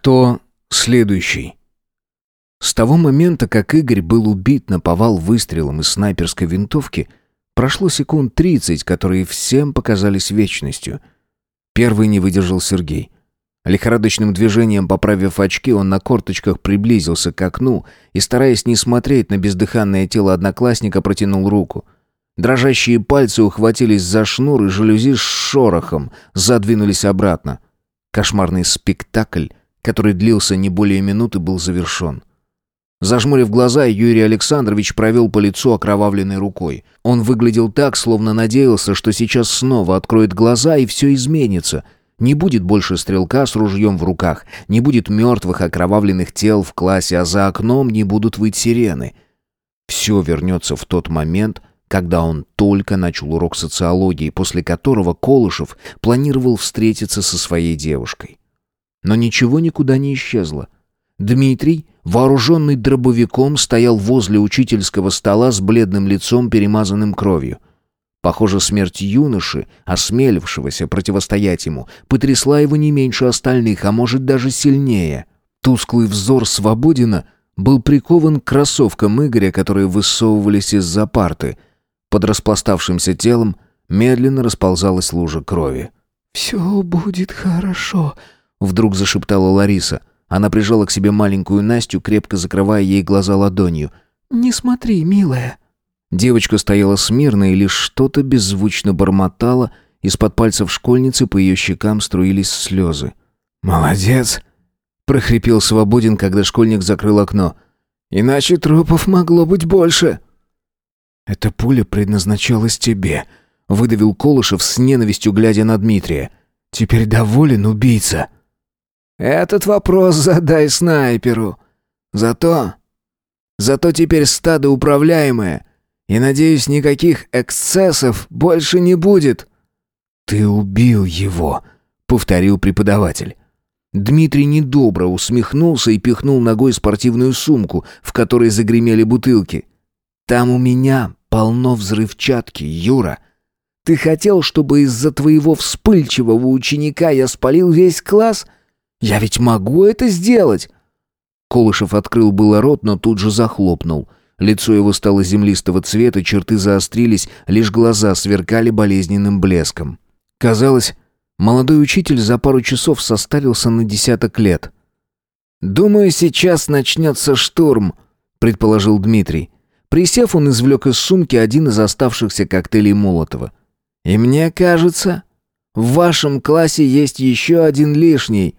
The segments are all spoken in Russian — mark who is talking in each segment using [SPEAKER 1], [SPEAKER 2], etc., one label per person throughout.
[SPEAKER 1] Кто следующий? С того момента, как Игорь был убит на повал выстрелом из снайперской винтовки, прошло секунд тридцать, которые всем показались вечностью. Первый не выдержал Сергей. Лихорадочным движением поправив очки, он на корточках приблизился к окну и, стараясь не смотреть на бездыханное тело одноклассника, протянул руку. Дрожащие пальцы ухватились за шнур, и жалюзи с шорохом задвинулись обратно. Кошмарный спектакль, который длился не более минуты, был завершен. Зажмурив глаза, Юрий Александрович провел по лицу окровавленной рукой. Он выглядел так, словно надеялся, что сейчас снова откроет глаза и все изменится. Не будет больше стрелка с ружьем в руках, не будет мертвых окровавленных тел в классе, а за окном не будут выть сирены. Все вернется в тот момент, когда он только начал урок социологии, после которого Колышев планировал встретиться со своей девушкой. Но ничего никуда не исчезло. Дмитрий вооруженный дробовиком, стоял возле учительского стола с бледным лицом, перемазанным кровью. Похоже, смерть юноши, осмелившегося противостоять ему, потрясла его не меньше остальных, а может даже сильнее. Тусклый взор Свободина был прикован к кроссовкам Игоря, которые высовывались из-за парты. Под распластавшимся телом медленно расползалась лужа крови.
[SPEAKER 2] «Все будет хорошо», —
[SPEAKER 1] вдруг зашептала Лариса. Она прижала к себе маленькую Настю, крепко закрывая ей глаза ладонью.
[SPEAKER 2] «Не смотри, милая».
[SPEAKER 1] Девочка стояла смирно и лишь что-то беззвучно бормотала. Из-под пальцев школьницы по ее щекам струились слезы.
[SPEAKER 3] «Молодец!»
[SPEAKER 1] — прохрипел Свободин, когда школьник закрыл окно.
[SPEAKER 3] «Иначе трупов могло быть больше!»
[SPEAKER 1] «Эта пуля предназначалась тебе», — выдавил Колышев с ненавистью, глядя на Дмитрия. «Теперь доволен убийца?»
[SPEAKER 3] Этот вопрос задай снайперу. Зато... Зато теперь стадо управляемое. И, надеюсь, никаких эксцессов больше не будет».
[SPEAKER 1] «Ты убил его», — повторил преподаватель. Дмитрий недобро усмехнулся и пихнул ногой спортивную сумку, в которой загремели бутылки. «Там у меня полно взрывчатки, Юра. Ты хотел, чтобы из-за твоего вспыльчивого ученика я спалил весь класс?» Я ведь могу это сделать!» Колышев открыл было рот, но тут же захлопнул. Лицо его стало землистого цвета, черты заострились, лишь глаза сверкали болезненным блеском. Казалось, молодой учитель за пару часов состарился на десяток лет.
[SPEAKER 3] «Думаю, сейчас начнется штурм», — предположил Дмитрий. Присев, он извлек из сумки один из оставшихся коктейлей Молотова. «И мне кажется, в вашем классе есть еще один лишний».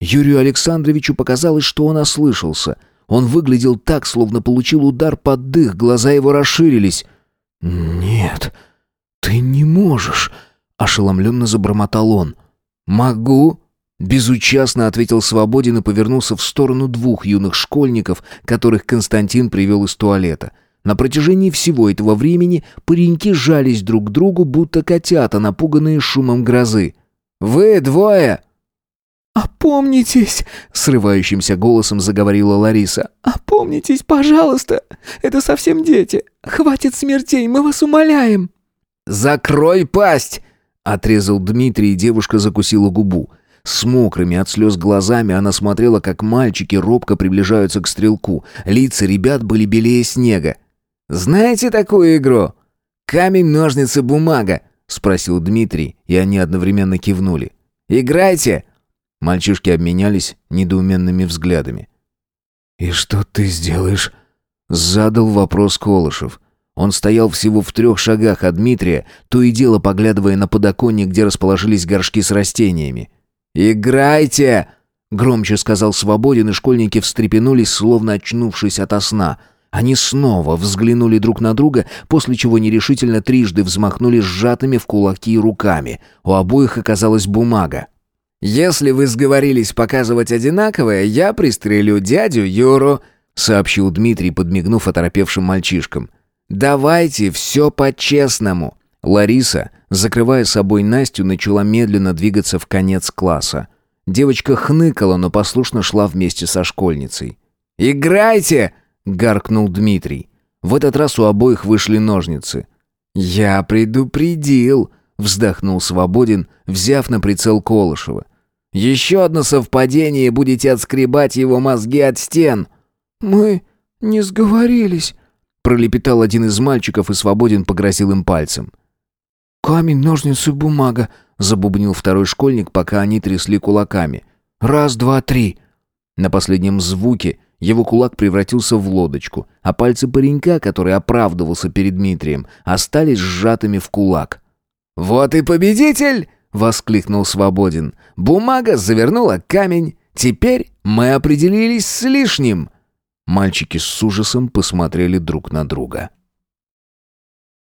[SPEAKER 1] Юрию Александровичу показалось, что он ослышался. Он выглядел так, словно получил удар под дых, глаза его расширились.
[SPEAKER 3] «Нет, ты не можешь», — ошеломленно забормотал он.
[SPEAKER 1] «Могу», — безучастно ответил Свободин и повернулся в сторону двух юных школьников, которых Константин привел из туалета. На протяжении всего этого времени пареньки жались друг к другу, будто котята, напуганные шумом грозы.
[SPEAKER 3] «Вы двое!»
[SPEAKER 2] «Опомнитесь!» — срывающимся голосом заговорила Лариса. «Опомнитесь, пожалуйста! Это совсем дети! Хватит смертей, мы вас умоляем!»
[SPEAKER 3] «Закрой пасть!» — отрезал Дмитрий, и девушка закусила губу. С мокрыми от слез глазами она смотрела, как мальчики робко приближаются к стрелку. Лица ребят были белее снега. «Знаете такую игру? Камень, ножницы, бумага?» — спросил Дмитрий, и они одновременно кивнули. «Играйте!» Мальчишки обменялись недоуменными взглядами.
[SPEAKER 1] «И что ты сделаешь?» Задал вопрос Колышев. Он стоял всего в трех шагах от Дмитрия, то и дело поглядывая на подоконник, где расположились горшки с растениями.
[SPEAKER 3] «Играйте!»
[SPEAKER 1] — громче сказал Свободин, и школьники встрепенулись, словно очнувшись ото сна. Они снова взглянули друг на друга, после чего нерешительно трижды взмахнули сжатыми в кулаки руками. У обоих оказалась бумага.
[SPEAKER 3] «Если вы сговорились показывать одинаковое, я пристрелю дядю Юру», — сообщил Дмитрий, подмигнув оторопевшим мальчишкам. «Давайте все по-честному».
[SPEAKER 1] Лариса, закрывая собой Настю, начала медленно двигаться в конец класса. Девочка хныкала, но послушно шла вместе со школьницей.
[SPEAKER 3] «Играйте!» — гаркнул Дмитрий.
[SPEAKER 1] В этот раз у обоих вышли ножницы.
[SPEAKER 3] «Я предупредил», — вздохнул Свободин, взяв на прицел Колышева. Еще одно совпадение, и будете отскребать его мозги от стен».
[SPEAKER 2] «Мы не сговорились», —
[SPEAKER 1] пролепетал один из мальчиков и свободен погрозил им пальцем.
[SPEAKER 2] «Камень, ножницы, бумага», —
[SPEAKER 1] забубнил второй школьник, пока они трясли кулаками.
[SPEAKER 2] «Раз, два, три».
[SPEAKER 1] На последнем звуке его кулак превратился в лодочку, а пальцы паренька, который оправдывался перед Дмитрием, остались сжатыми в кулак.
[SPEAKER 3] «Вот и победитель!» — воскликнул Свободин. «Бумага завернула камень. Теперь мы определились с лишним».
[SPEAKER 1] Мальчики с ужасом посмотрели друг на друга.